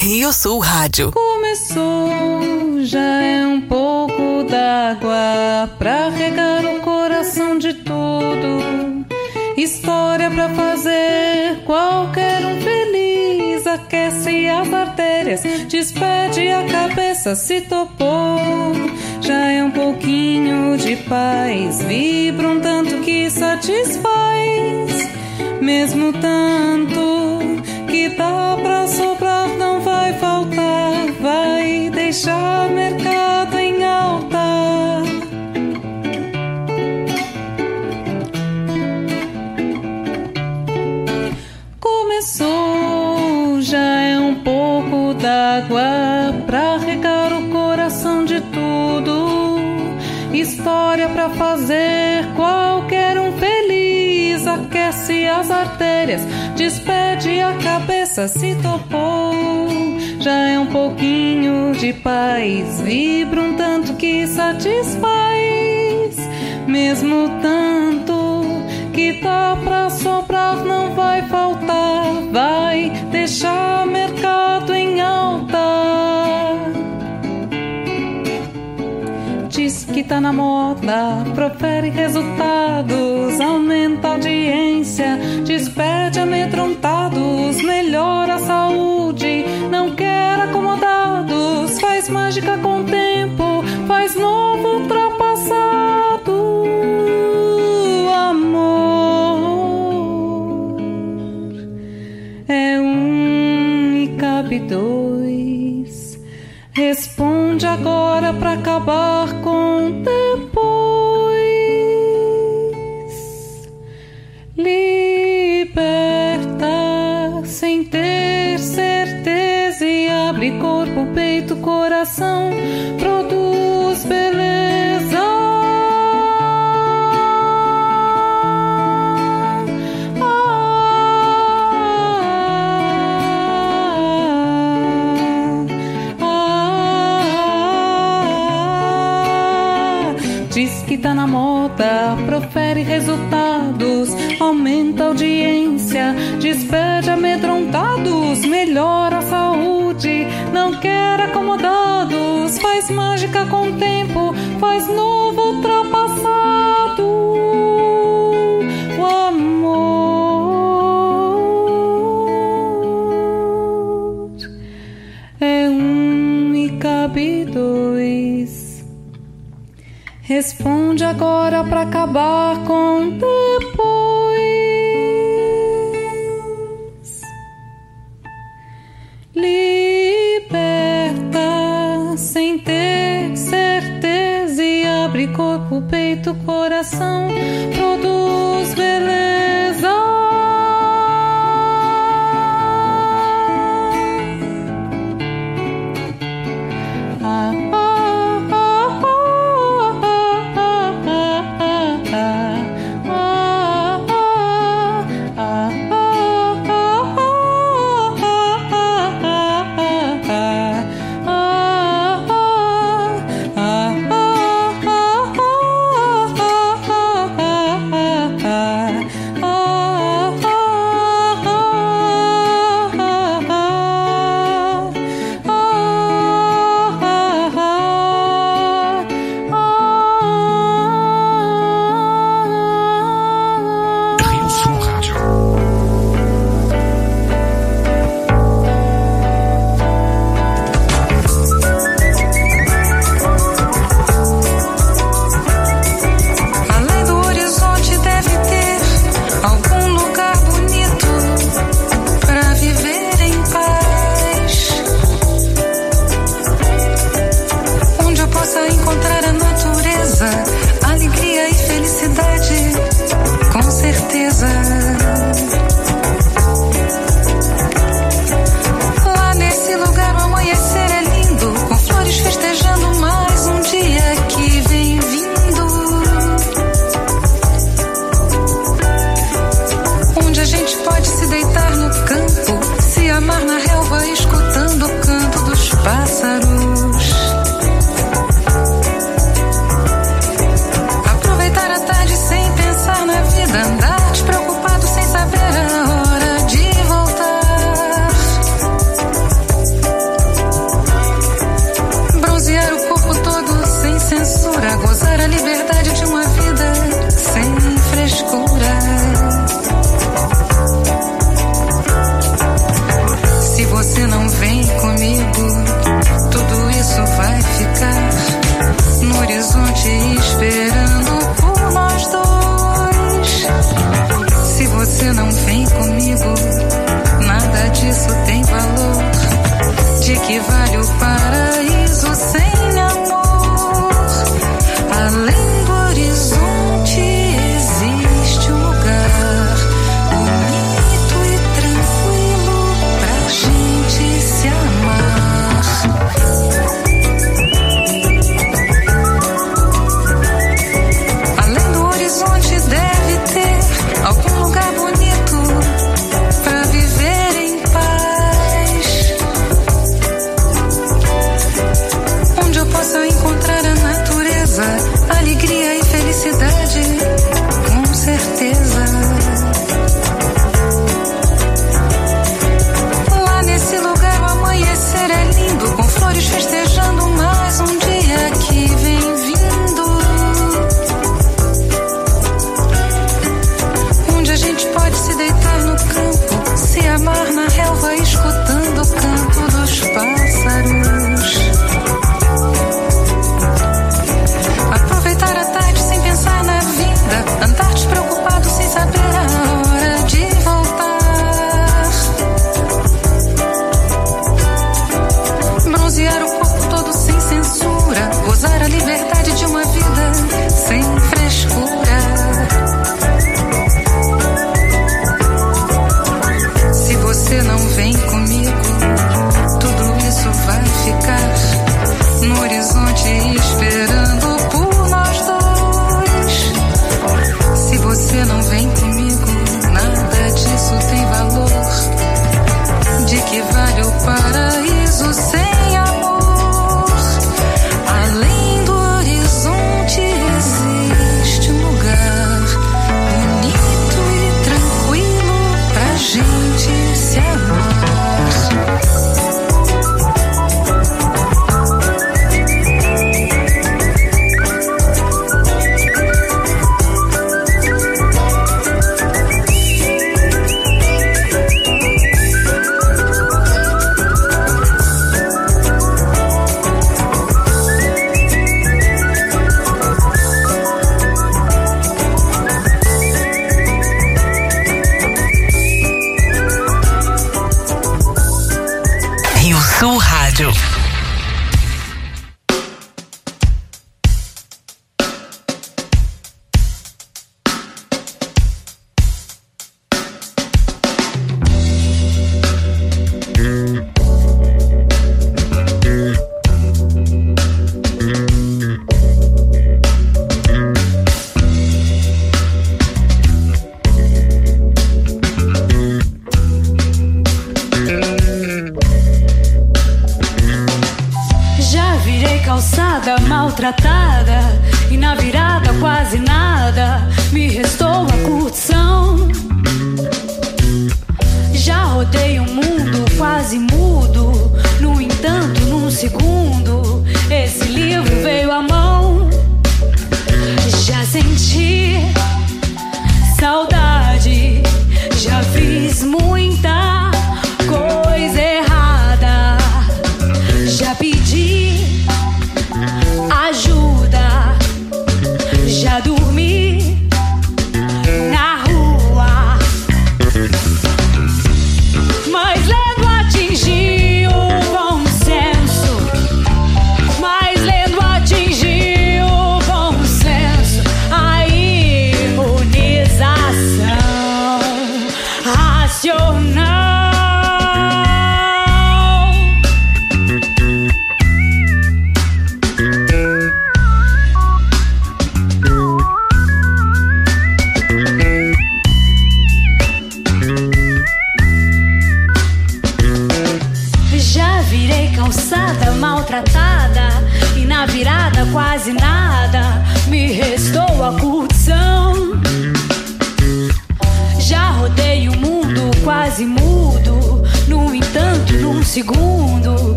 Rio Sul Rádio. Começou, já é um pouco d'água pra regar o coração de tudo. História pra fazer qualquer um feliz. Aquece as artérias, despede a cabeça, se topou. Já é um pouquinho de paz, vibra um tanto que satisfaz. Mesmo tanto dá pra soprar, não vai faltar. Vai deixar mercado em alta. Começou, já é um pouco d'água pra regar o coração de tudo. História pra fazer qualquer um feliz. Aquece as artérias, despede a cabeça, se topou. Já é um pouquinho de paz, vibra um tanto que satisfaz. Mesmo tanto que dá pra soprar, não vai faltar. Vai deixar mercado em alta. Que tá na moda, profere resultados, aumenta a audiência, despede amedrontados, melhora a saúde, não quer acomodados, faz mágica com tempo, faz novo ultrapassado. Amor é um e cabe dois. Responde agora pra acabar despede amedrontados, melhora a saúde, não quer acomodados, faz mágica com o tempo, faz novo ultrapassado. O amor é um e cabe dois. Responde agora pra acabar com depois.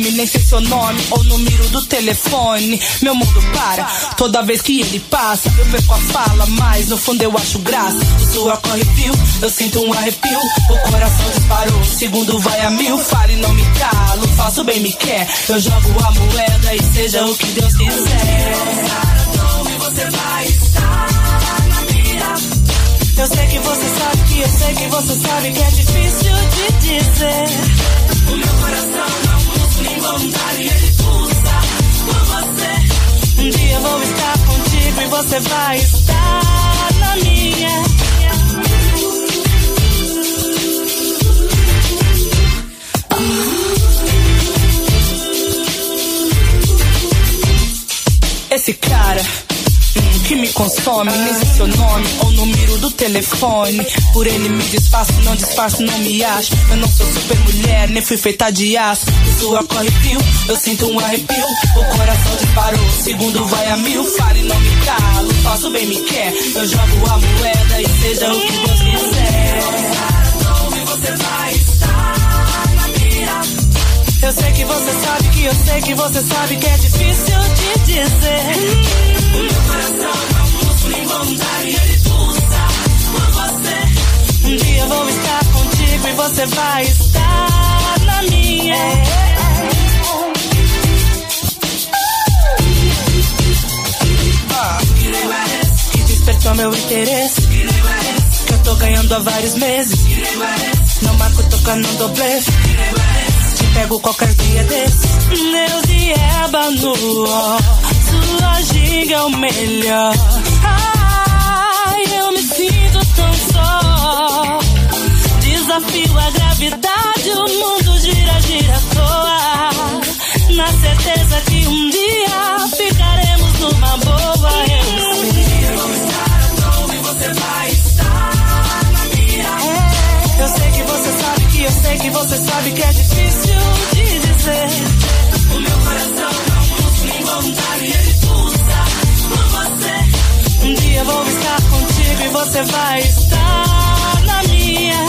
Me consome? Nem sei seu nome ou número do telefone. Meu mundo para, toda vez que ele passa. Eu perco a fala, mas no fundo eu acho graça. O suor corre fio, eu sinto um arrepio. O coração disparou, segundo vai a mil. Fale, não me calo, faço bem, me quer. Eu jogo a moeda e seja o que Deus quiser. você vai estar na mira. Eu sei que você sabe que eu sei que você sabe que é difícil de dizer. O meu coração não busca nem vontade, ele pulsa por você. Um dia vou estar contigo e você vai estar na minha. Esse cara hum, que me consome, nem sei seu nome ou número do telefone. Por ele me disfarço, não disfarço, não me acho. Eu não sou super mulher, nem fui feita de aço. Suor corre fio, eu sinto um arrepio. O coração disparou, o segundo vai a mil. Fale, não me calo, faço bem, me quer. Eu jogo a moeda e seja o que Deus quiser. Você vai estar na mira. Eu sei que você sabe que eu sei que você sabe que é difícil de dizer. O meu coração não possui nem vontade, ele pulsa por você. Um dia eu vou estar contigo e você vai estar na minha. Despertou meu interesse. Que eu tô ganhando há vários meses. Não marco tocando no blefe. Te pego qualquer dia desse. Deus e eba no ó. Sua ginga é o melhor. Ai, eu me sinto tão só. Desafio a gravidade, o mundo gira, gira à toa. Na certeza que um dia ficaremos numa boa. Eu que você sabe que é difícil de dizer. O meu coração não busca involuntário e ele pulsa por você. Um dia vou estar contigo e você vai estar na minha.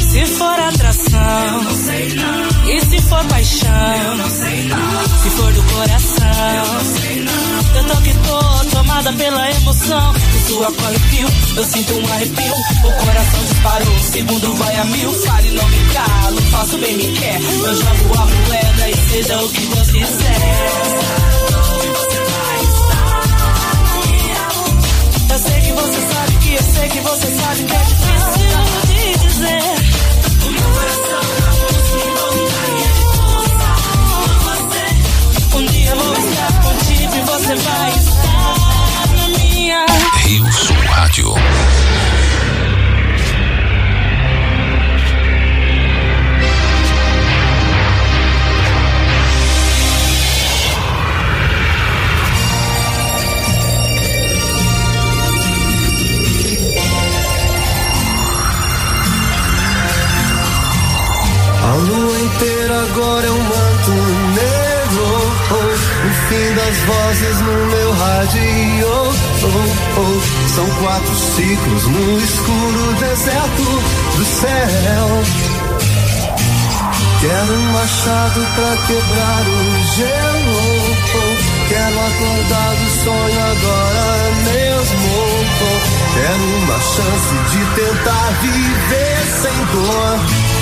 Se for atração, eu não sei não. e se for paixão, eu não sei nada. se for do coração, eu, não eu tô que tô pela emoção. De sua cola fio, eu sinto um arrepio. O coração disparou, o segundo vai a mil. Fale, não me calo, faço bem me quer. Eu jogo a moeda e seja o que Deus quiser. Eu sei que você sabe que eu sei que você sabe que é difícil de dizer. O meu coração não Um dia vou estar contigo e você vai estar minha. Rio Sul Rádio. A lua inteira agora é um manto fim das vozes no meu rádio. Oh, oh, são quatro ciclos no escuro deserto do céu. Quero um machado pra quebrar o gelo. Oh, quero acordar do sonho agora mesmo. Oh, quero uma chance de tentar viver sem dor.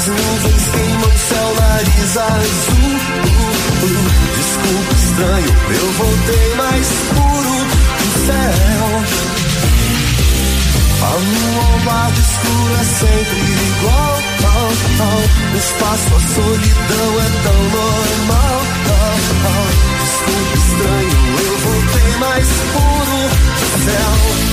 As nuvens queimam o céu, nariz azul. Desculpa, estranho, eu voltei mais puro do céu. A lua ao lado escuro é sempre igual. Oh, oh. No espaço a solidão é tão normal. Oh, oh. Desculpa, estranho, eu voltei mais puro do céu.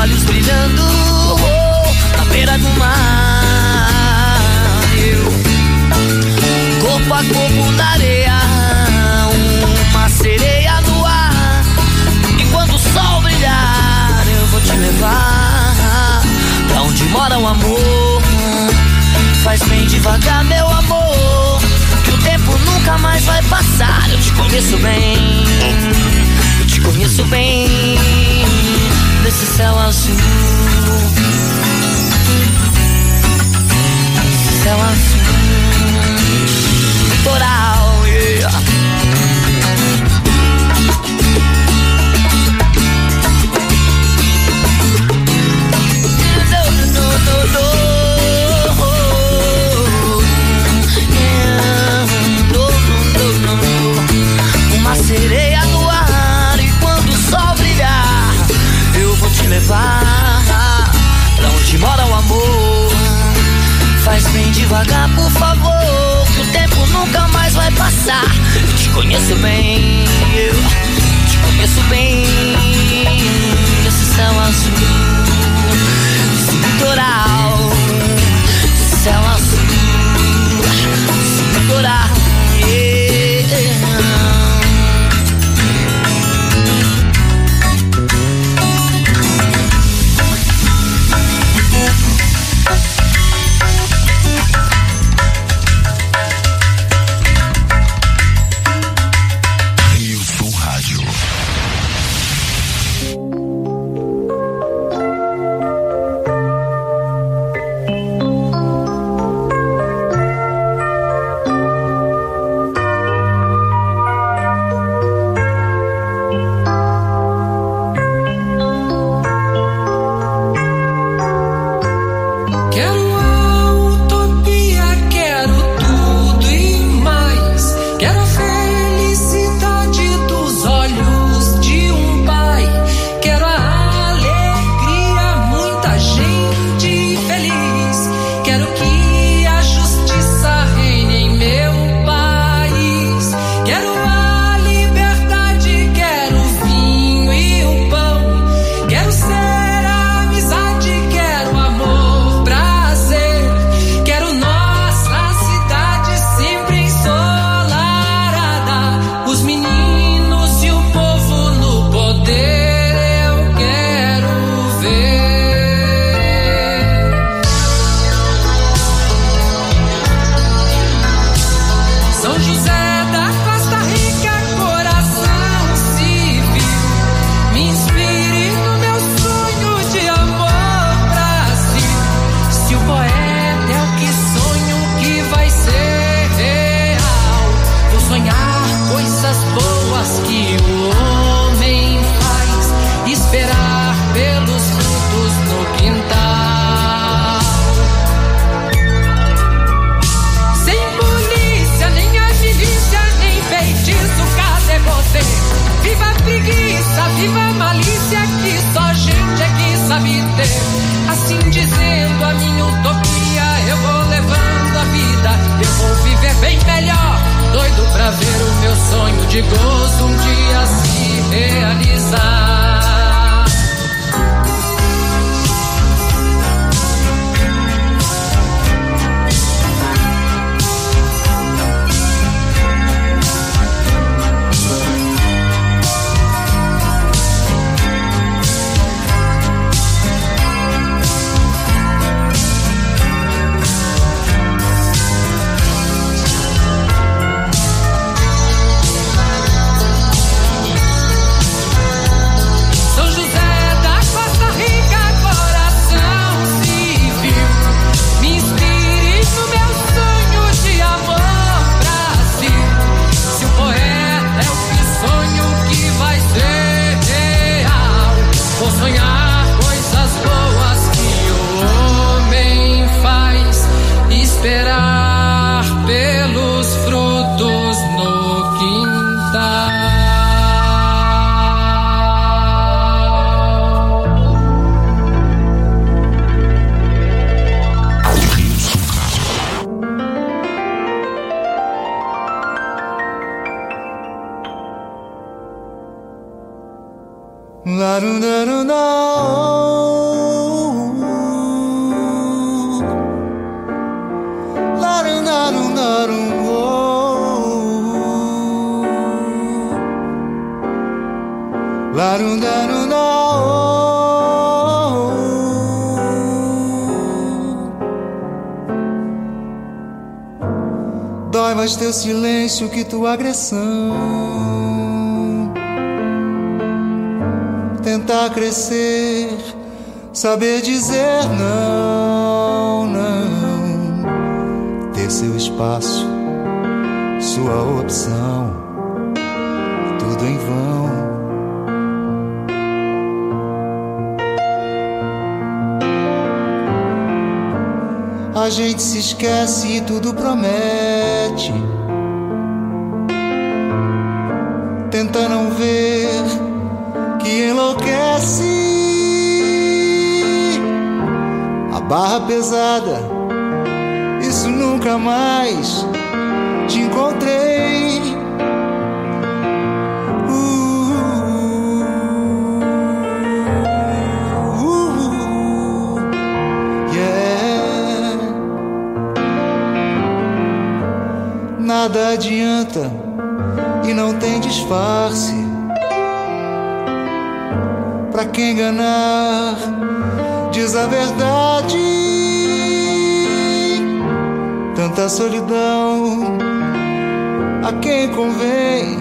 olhos brilhando na beira do mar. Eu, corpo a corpo na areia, uma sereia no ar. E quando o sol brilhar, eu vou te levar pra onde mora o amor. Faz bem devagar, meu amor, que o tempo nunca mais vai passar. Eu te conheço bem, eu te conheço bem esse céu azul. Esse céu azul. Coral. levar pra onde mora o amor. Faz bem devagar, por favor, que o tempo nunca mais vai passar. Eu te conheço bem, eu te conheço bem. Esse céu azul, esse litoral, esse céu azul, esse litoral. Silêncio que tua agressão. Tentar crescer, saber dizer não, não. Ter seu espaço, sua opção, tudo em vão. A gente se esquece e tudo promete. Pesada, isso nunca mais te encontrei. Uh, uh, uh. Nada adianta e não tem disfarce. Pra quem enganar, diz a verdade. Tanta solidão a quem convém,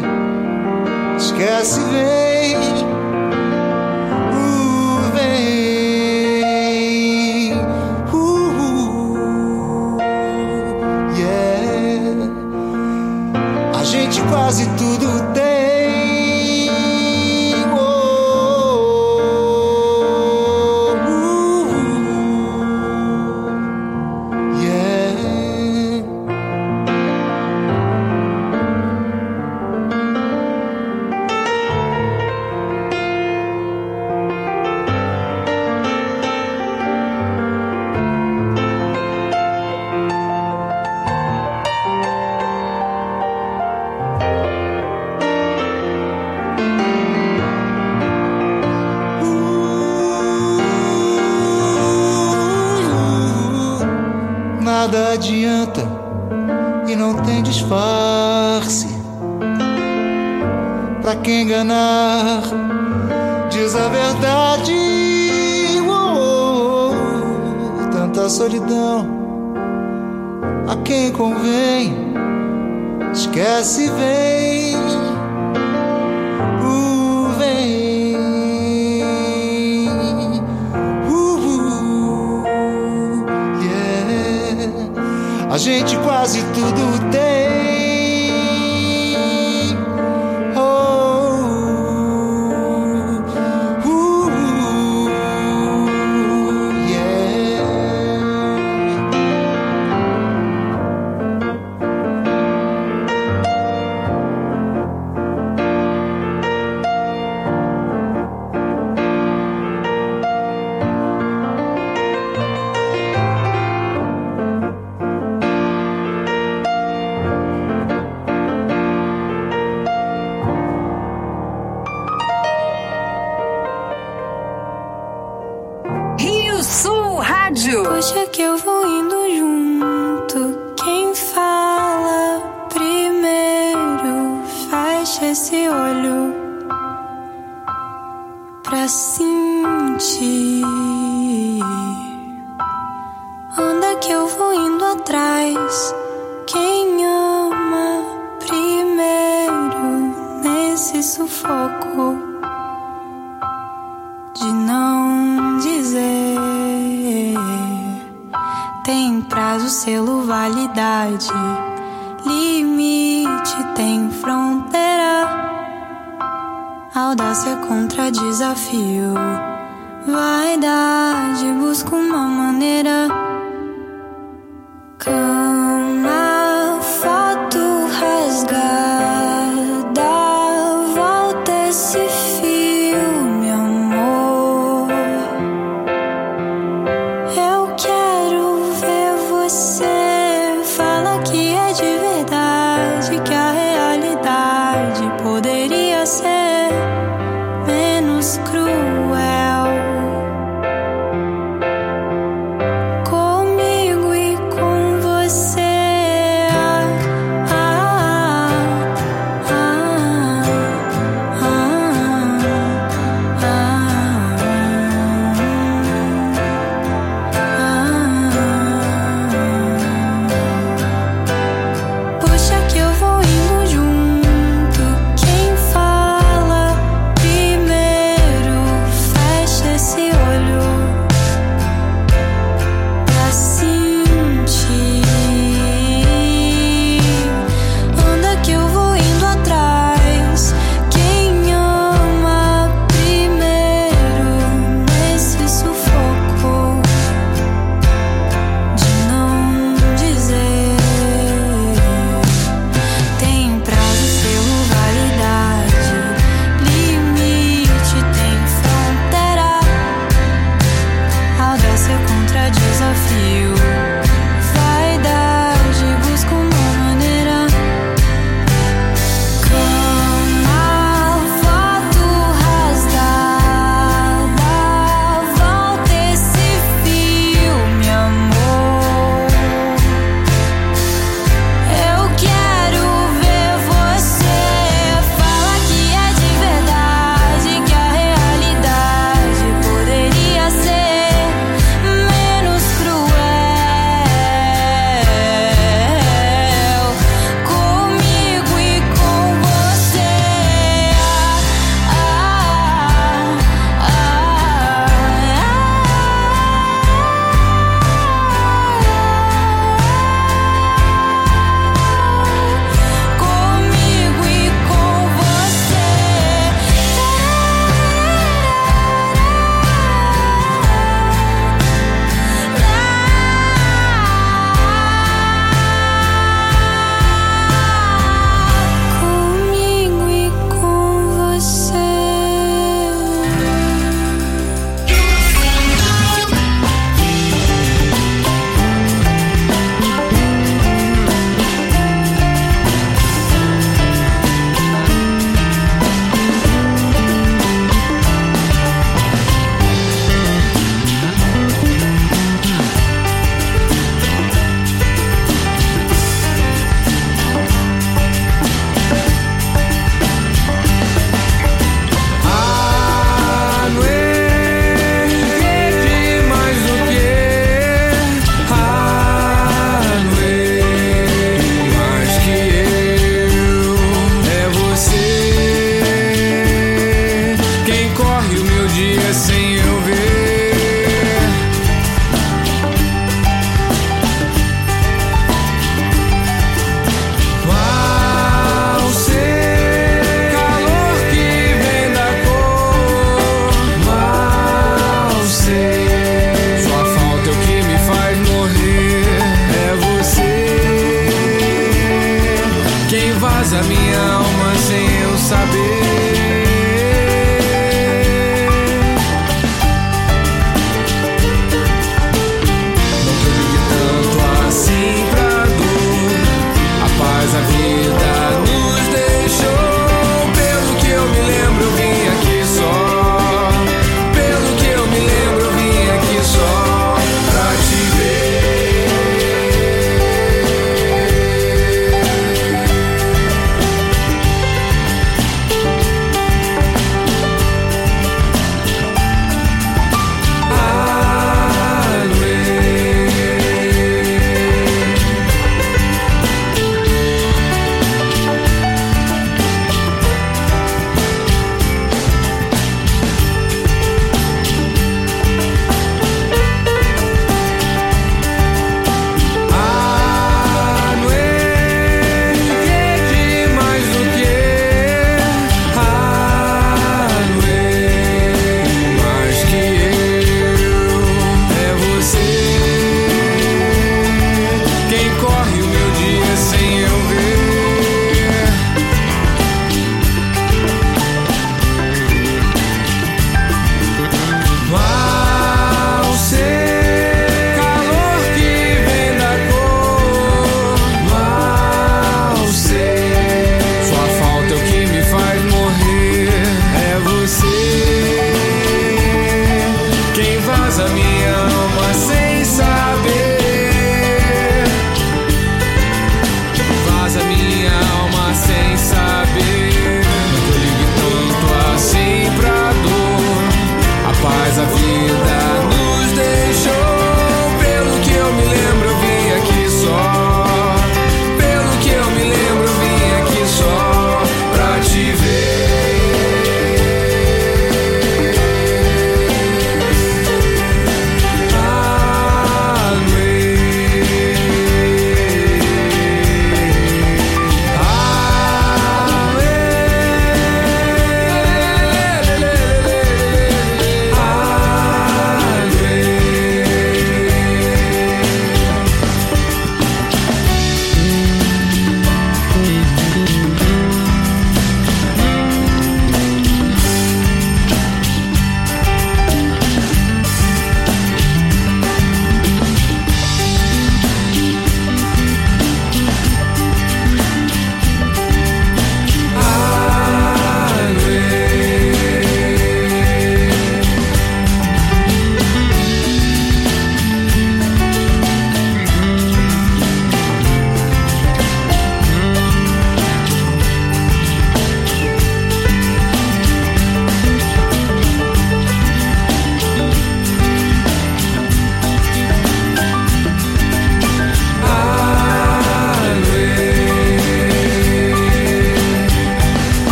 esquece, vem. Uh, vem. Uh, yeah. A gente quase tudo disfarce. Pra quem enganar, diz a verdade. Oh, oh, oh. Tanta solidão a quem convém, esquece, vem. Uh, vem. Uh, uh. A gente quase tudo tem.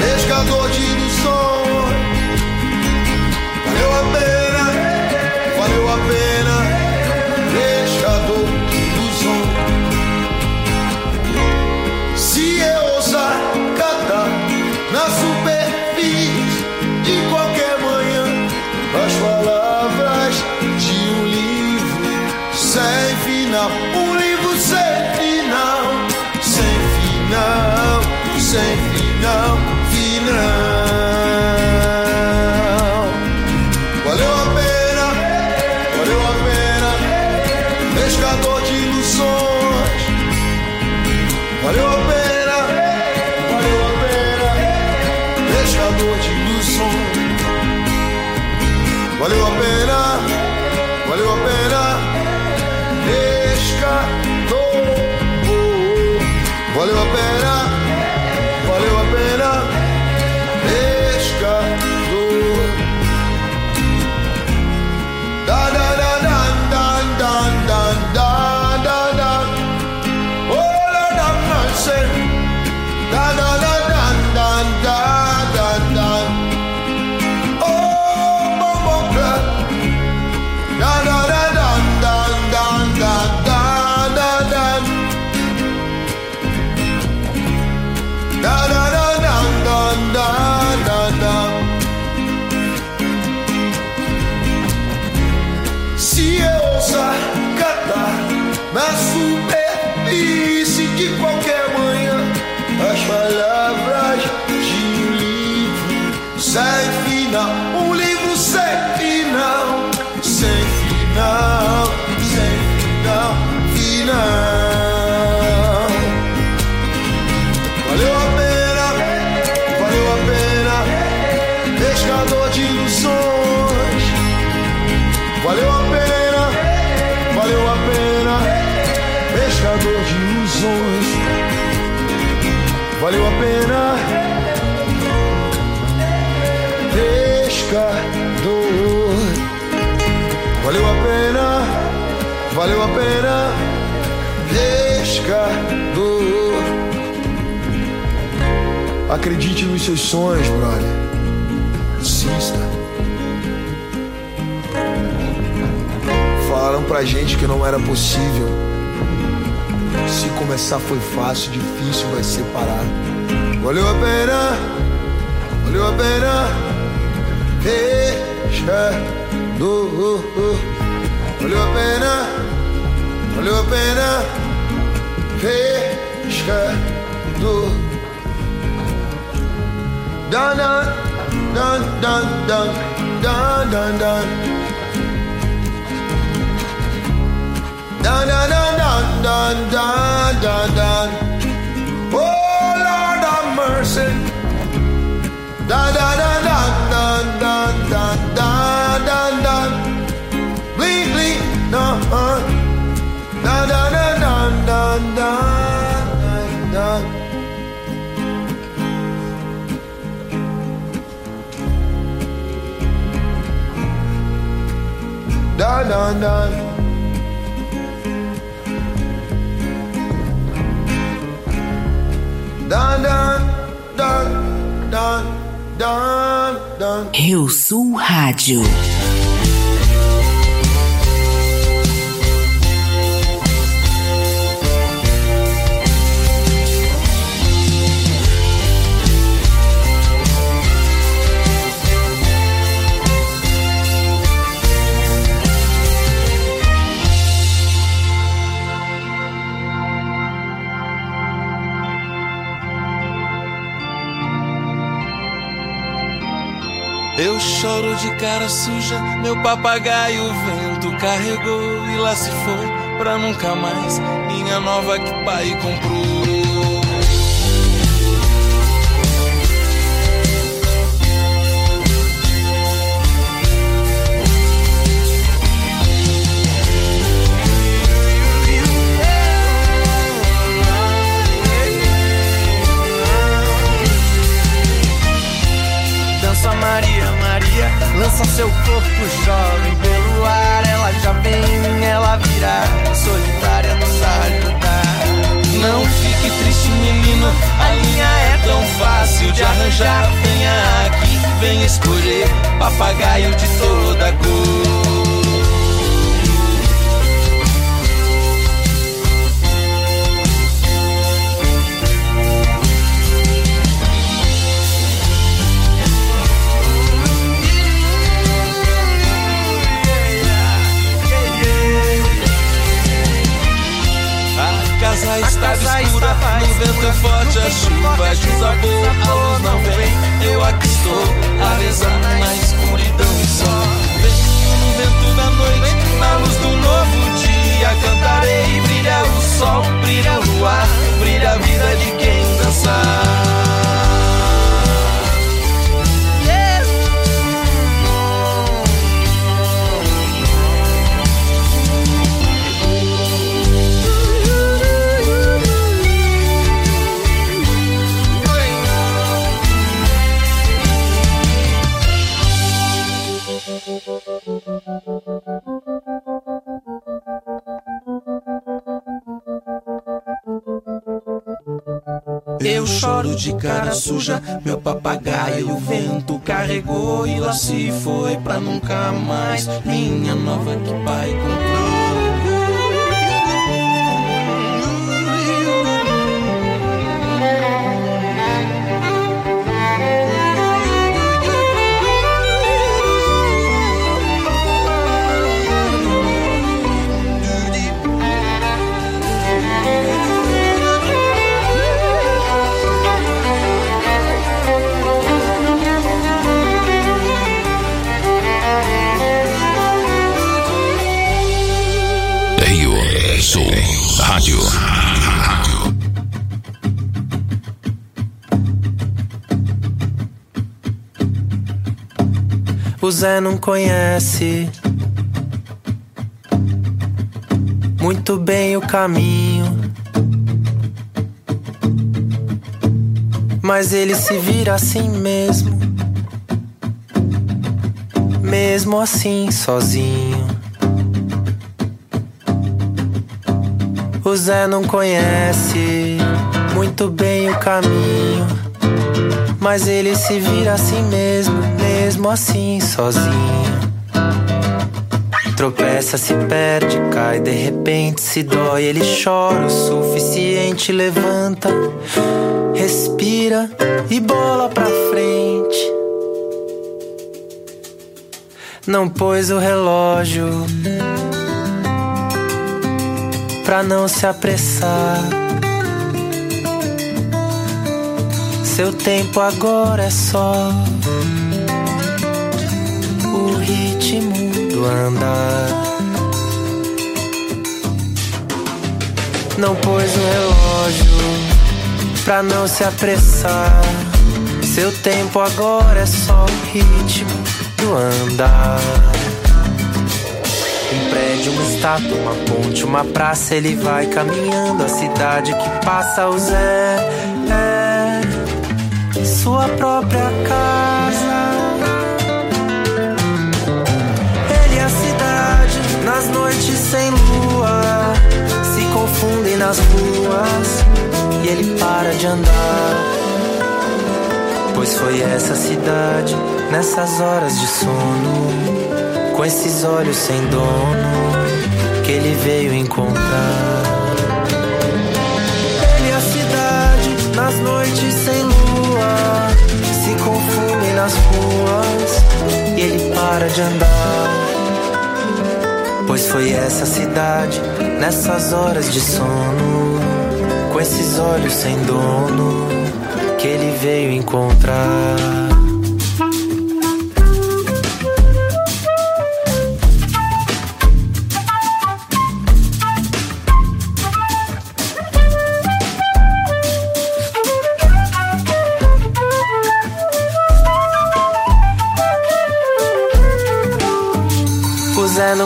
pescador de ilusões. Meu amigo. Acredite nos seus sonhos, brother. Insista. Falaram pra gente que não era possível. Se começar foi fácil, difícil vai separar. Valeu a pena, valeu a pena. Deixa. Oh. Valeu a pena, valeu a pena. Deixa. do. Uh. Dun dun dun dun dun dun dun dun. Dun dun dun dun dun dun dun. Oh Lord have mercy. Dun dun dun dun dun dun Dun dun. Dun dun dun dun dun dun. Rio Sul Rádio. Eu choro de cara suja, meu papagaio o vento carregou e lá se foi pra nunca mais. Minha nova que pai comprou. Maria, lança seu corpo jovem pelo ar. Ela já vem, ela virá, solitária nos ajudar. Não fique triste, menino, a linha é tão fácil de arranjar. Venha aqui, venha escolher papagaio de toda cor. Estava escura, no vento forte a chuva desabou, a luz não vem, eu aqui estou, a rezar na escuridão e só. Venho no vento da noite, na luz do novo dia, cantarei, brilha o sol, brilha o luar, brilha a vida de quem dançar. Eu choro de cara suja, meu papagaio o vento carregou e lá se foi pra nunca mais. Minha nova que pai comprou. O Zé não conhece muito bem o caminho. Mas ele se vira assim mesmo. Mesmo assim, sozinho. O Zé não conhece muito bem o caminho. Mas ele se vira assim mesmo, mesmo assim, sozinho. Tropeça, se perde, cai, de repente se dói. Ele chora o suficiente, levanta, respira e bola pra frente. Não pôs o relógio pra não se apressar. Seu tempo agora é só o ritmo do andar. Não pôs o relógio pra não se apressar. Seu tempo agora é só o ritmo do andar. Um prédio, uma estátua, uma ponte, uma praça, ele vai caminhando. A cidade que passa o Zé é sua própria casa. Sem lua, se confundem nas ruas e ele para de andar. Pois foi essa cidade, nessas horas de sono, com esses olhos sem dono, que ele veio encontrar. Ele e a cidade, nas noites sem lua, se confundem nas ruas e ele para de andar. Pois foi essa cidade, nessas horas de sono, com esses olhos sem dono, que ele veio encontrar.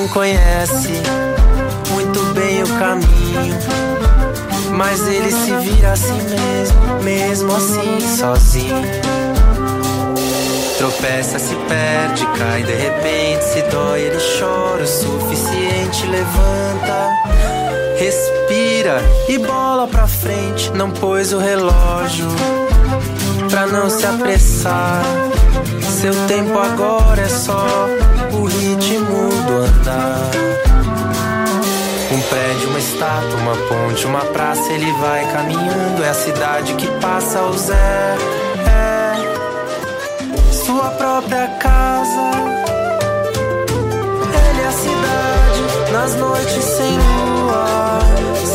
Conhece muito bem o caminho, mas ele se vira assim mesmo, mesmo assim sozinho. Tropeça, se perde, cai, de repente se dói, ele chora o suficiente, levanta, respira e bola pra frente. Não pôs o relógio pra não se apressar. Seu tempo agora é só estátua, uma ponte, uma praça, ele vai caminhando. É a cidade que passa o Zé. É sua própria casa. Ele é a cidade nas noites sem lua.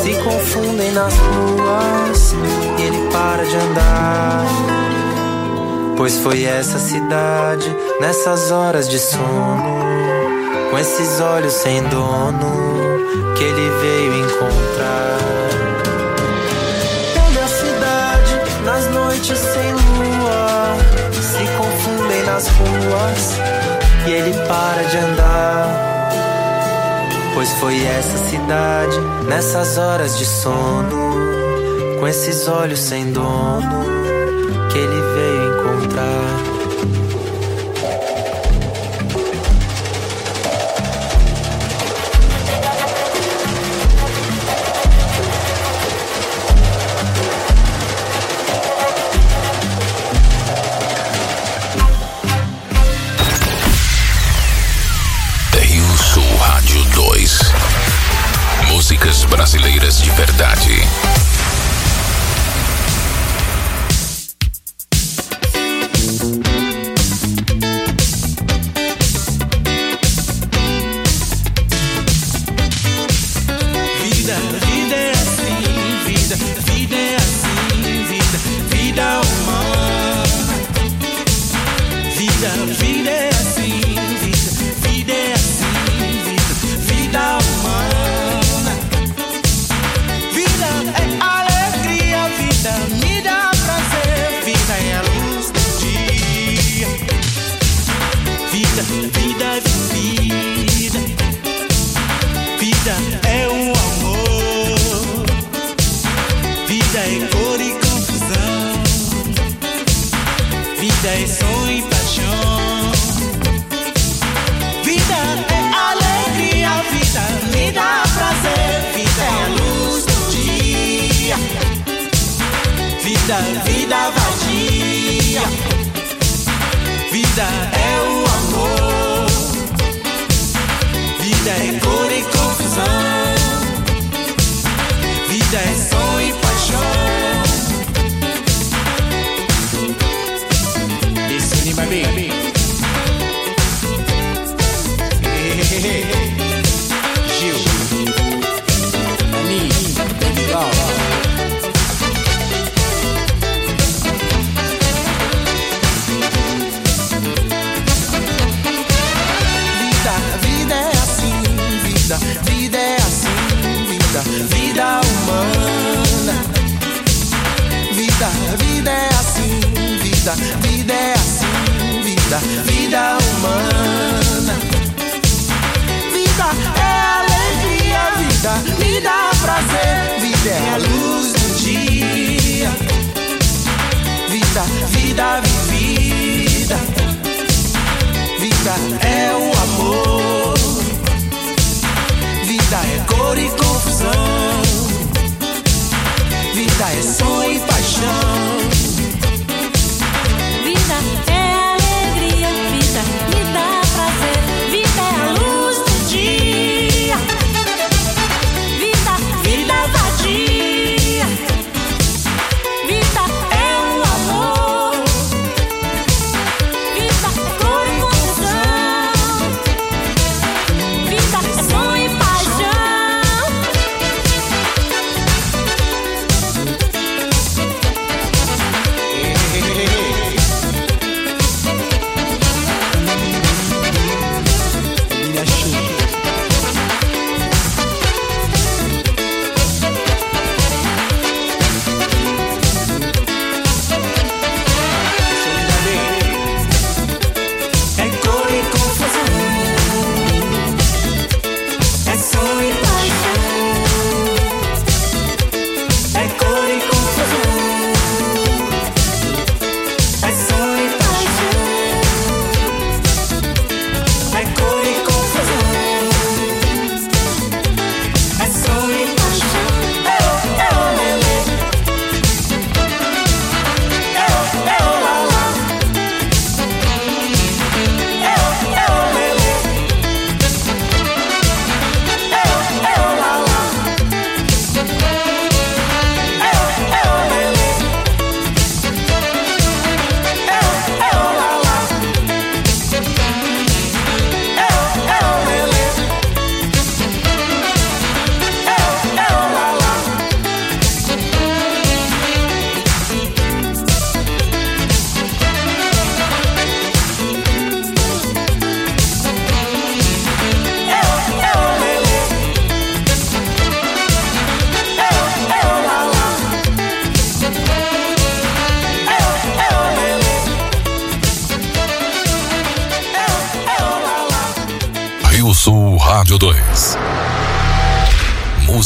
Se confundem nas ruas e ele para de andar. Pois foi essa cidade, nessas horas de sono, com esses olhos sem dono, que ele veio encontrar. Ele é a cidade, nas noites sem lua, se confundem nas ruas, e ele para de andar. Pois foi essa cidade, nessas horas de sono, com esses olhos sem dono, que ele veio encontrar.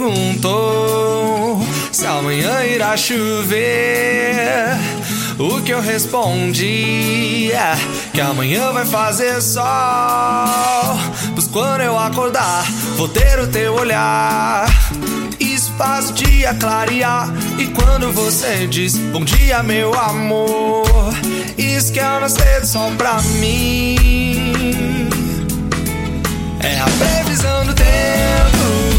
Perguntou se amanhã irá chover. O que eu respondi é que amanhã vai fazer sol. Pois quando eu acordar, vou ter o teu olhar. Espaço dia clarear. E quando você diz bom dia, meu amor, isso que é o nascer sol pra mim. É a previsão do tempo.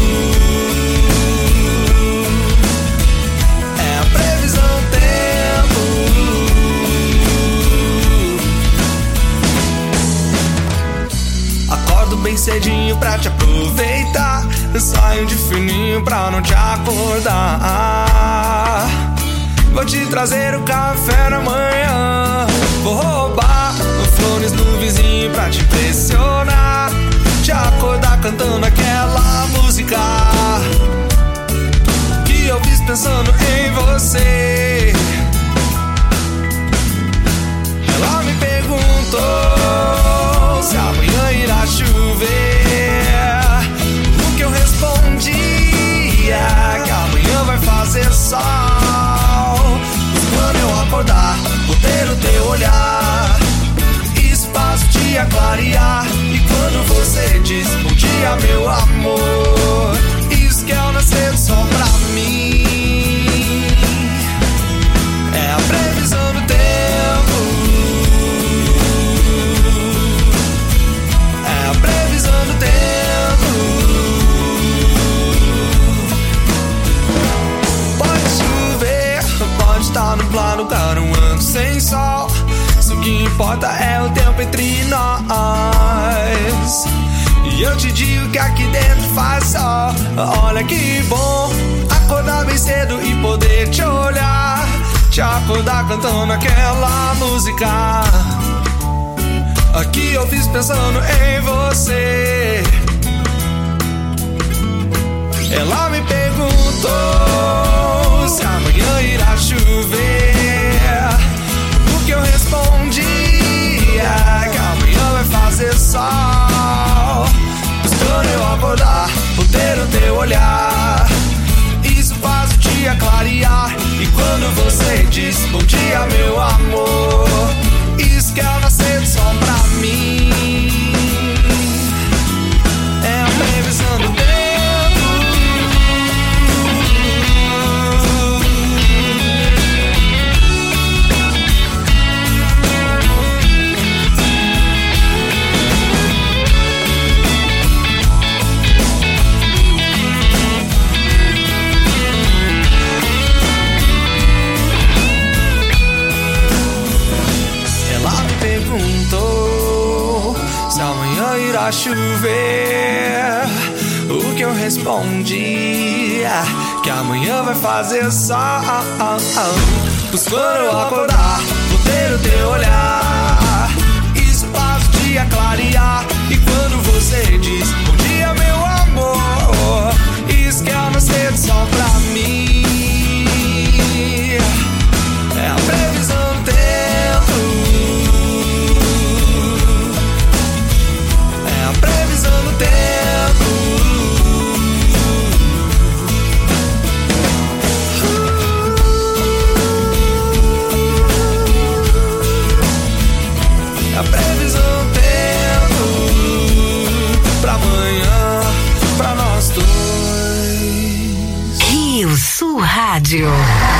Bem cedinho pra te aproveitar. Saio de fininho pra não te acordar. Vou te trazer o café da manhã. Vou roubar flores do vizinho pra te impressionar. Te acordar cantando aquela música que eu fiz pensando em você. Ela me perguntou chover. O que eu respondi é que amanhã vai fazer sol. Mas quando eu acordar, vou ter o teu olhar. Espaço dia clarear. E quando você diz bom dia, meu amor, estar nublado, garoando sem sol. Isso que importa é o tempo entre nós. E eu te digo que aqui dentro faz sol. Olha que bom acordar bem cedo e poder te olhar. Te acordar cantando aquela música. Aqui eu fiz pensando em você. Ela me perguntou se amanhã irá chover. Fazer sol. Quando eu acordar, vou ter o teu olhar. Isso faz o dia clarear. E quando você diz bom dia, meu amor, isso que é nascer sol pra chover. O que eu respondi que amanhã vai fazer sol. Pois quando acordar, vou ter o teu olhar. Isso faz o dia clarear. E quando você diz bom dia, meu amor, isso que o nascer do sol pra mim. Rádio.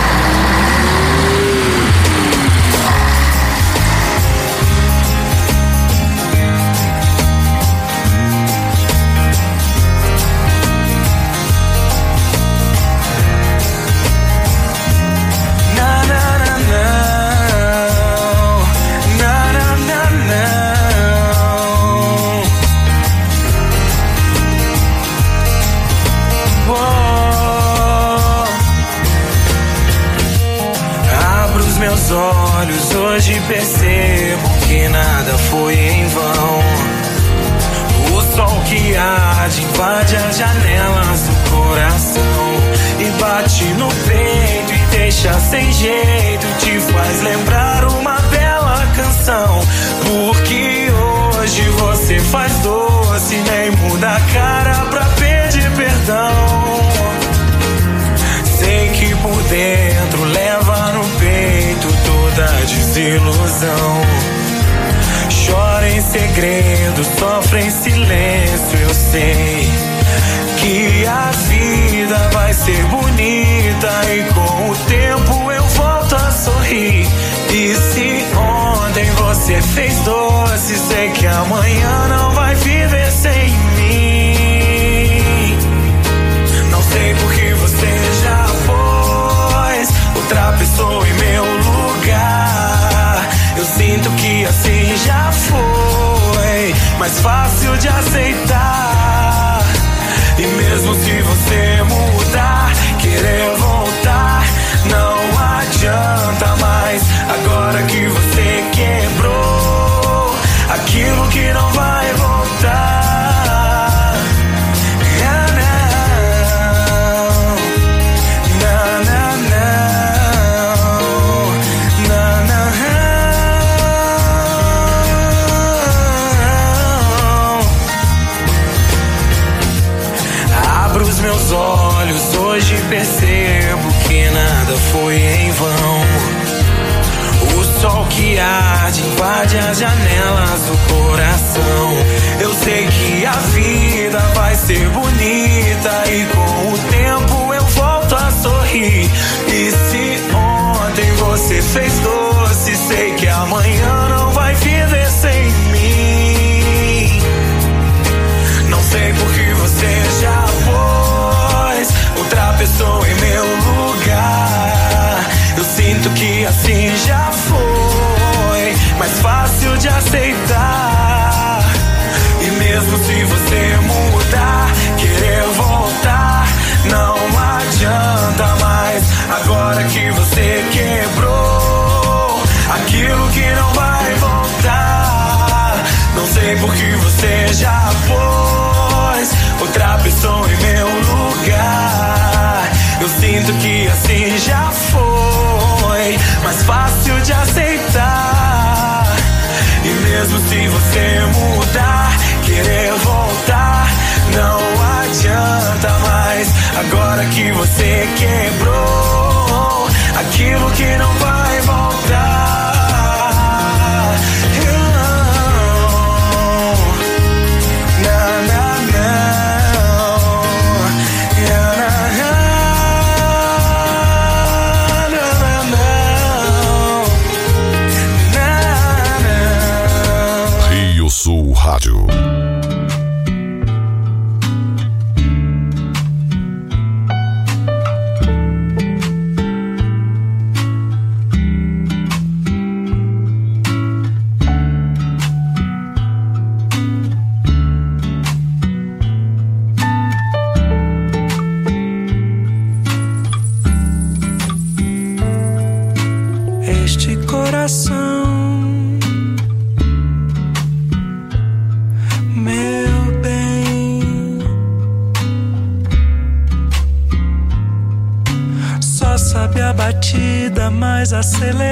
I a silly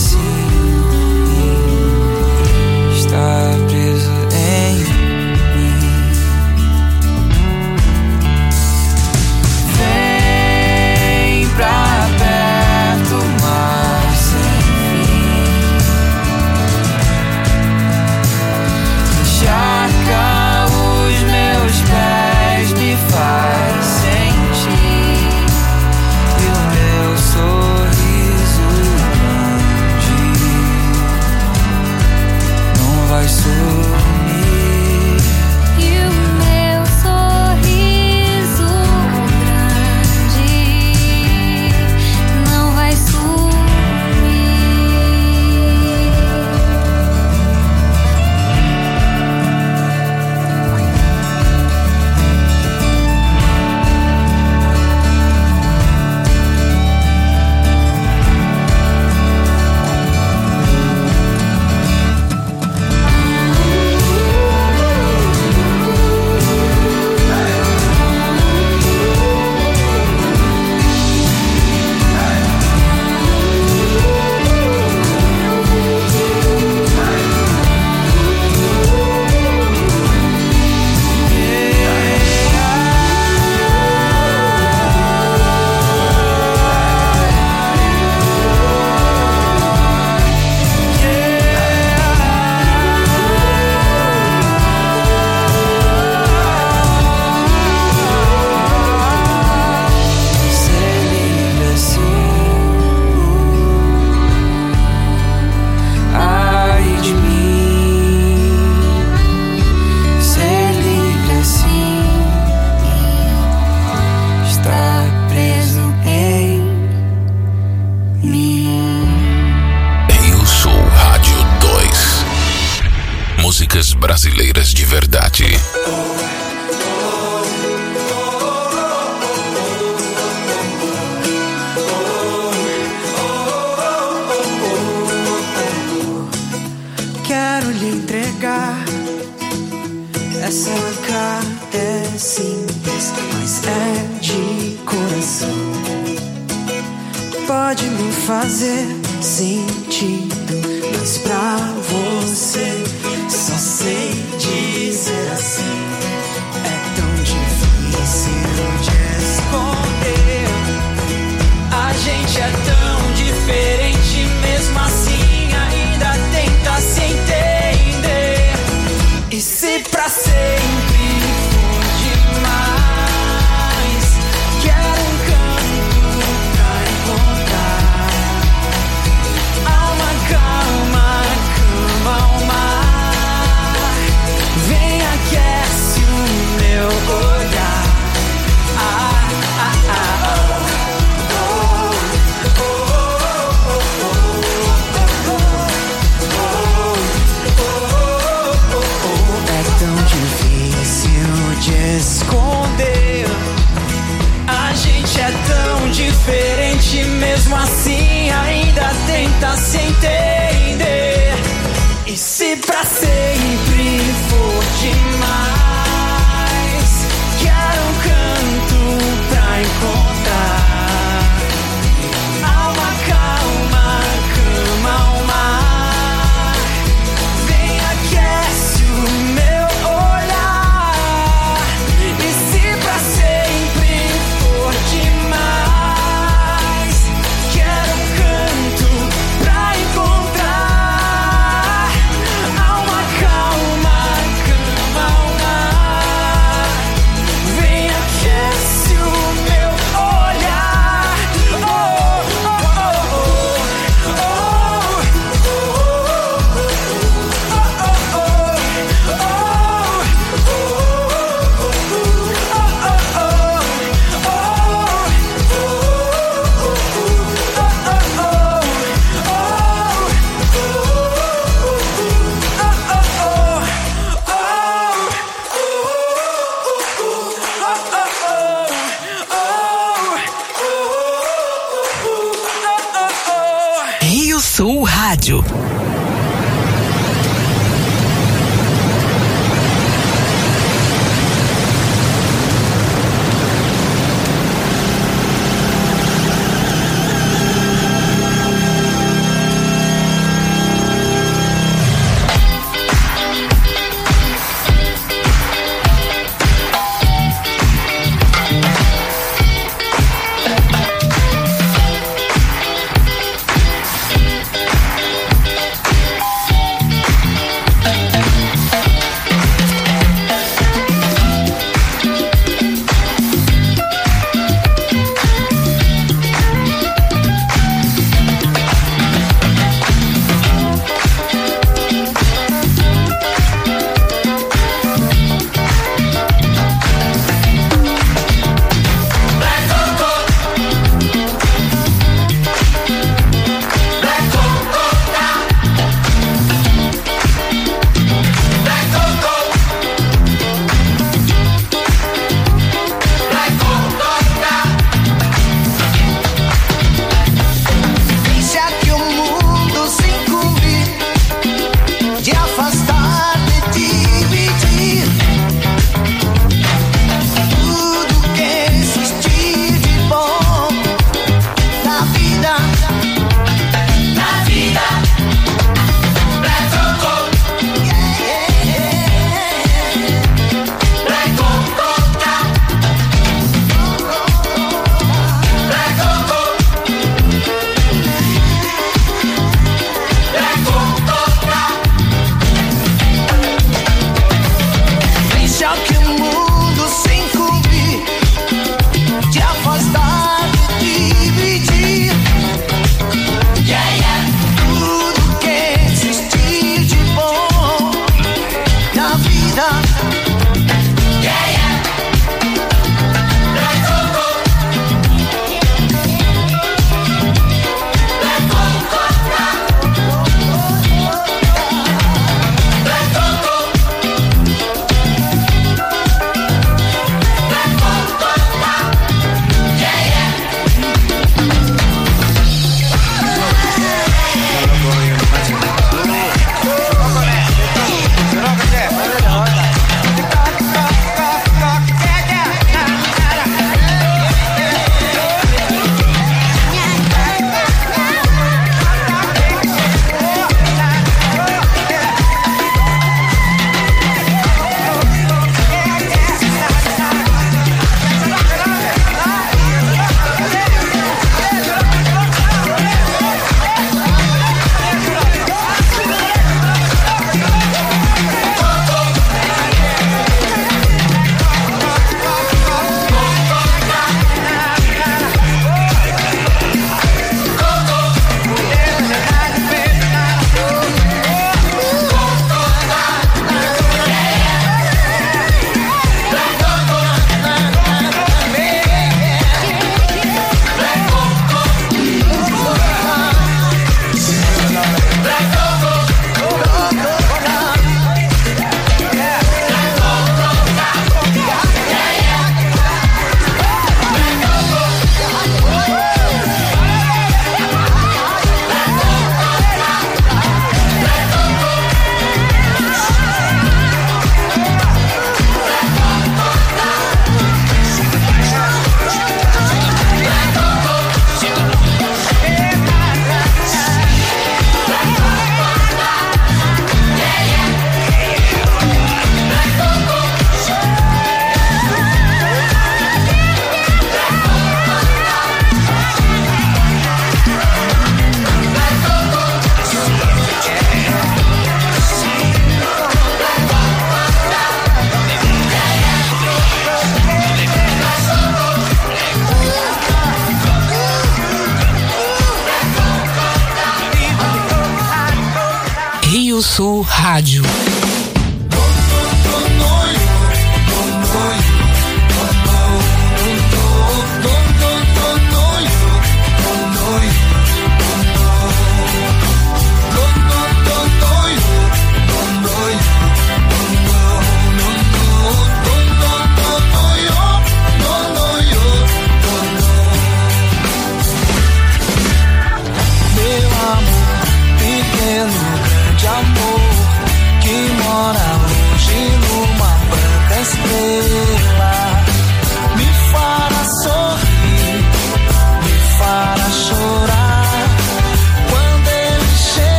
see.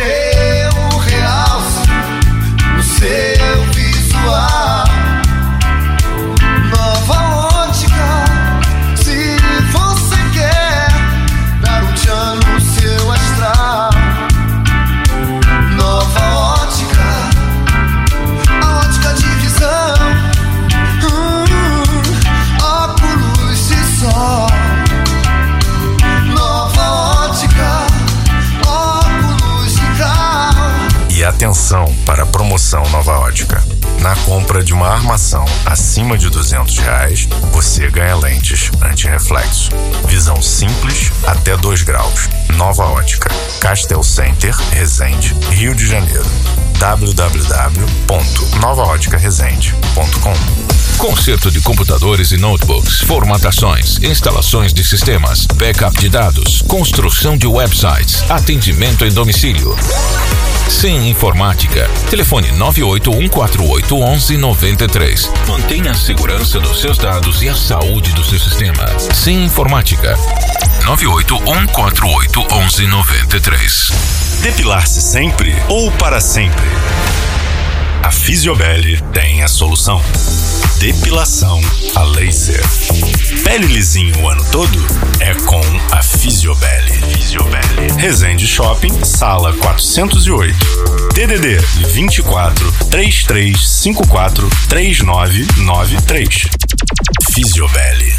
Dê um realce no seu visual. Atenção para a promoção Nova Ótica. Na compra de uma armação acima de 200 reais, você ganha lentes anti-reflexo. Visão simples até 2 graus. Nova Ótica. Castel Center, Resende, Rio de Janeiro. www.novaóticaresende.com Conserto de computadores e notebooks, formatações, instalações de sistemas, backup de dados, construção de websites, atendimento em domicílio. Sim Informática. Telefone 981481193. Mantenha a segurança dos seus dados e a saúde do seu sistema. Sim Informática. 981481193. Depilar-se sempre ou para sempre? A Fisiobel tem a solução. Depilação a laser. Pele lisinho o ano todo? É com a Fisiobel. Fisiobel. Resende Shopping, sala 408. DDD 24 3354 3993. Fisiobel.